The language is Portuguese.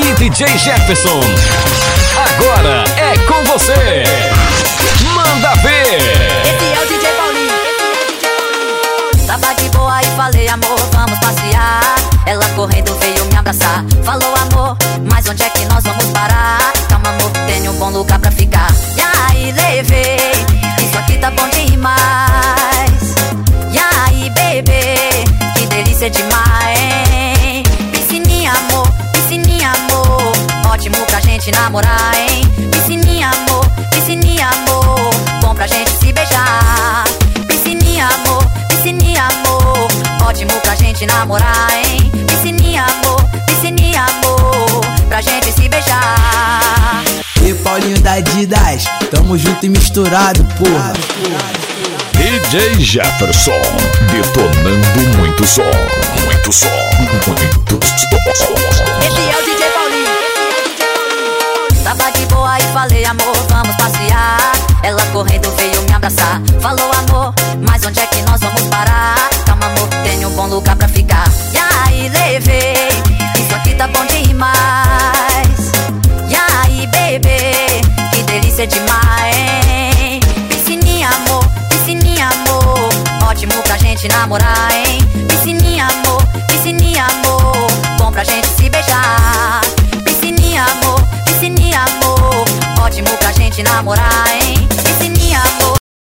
DJ Jefferson. Agora é com você. Manda ver. Esse é o DJ Paulinho. Tava de boa e falei, amor, vamos passear. Ela correndo veio me abraçar. Falou, amor, mas onde é que nós vamos parar? Calma, amor, tenho um bom lugar pra ficar. E aí, levei. Isso aqui tá bom demais. E aí, bebê, que delícia demais, gente namorar, hein? Piscininha, amor, piscininha, amor. Bom pra gente se beijar. Piscininha, amor, piscininha, amor. Ótimo pra gente namorar, hein? Piscininha, amor, piscininha, amor. Pra gente se beijar. E Paulinho da Adidas, tamo junto e misturado, porra. DJ Jefferson. Detonando muito som. Muito som. Muito som. Vamos parar? Calma, amor, tenho um bom lugar pra ficar. E aí, levei. Isso aqui tá bom demais. E aí, bebê, que delícia demais? Piscininha, amor, piscininha, amor. Ótimo pra gente namorar, hein? Piscininha, amor, piscininha, amor. Bom pra gente se beijar. Piscininha, amor, piscininha, amor. Ótimo pra gente namorar, hein?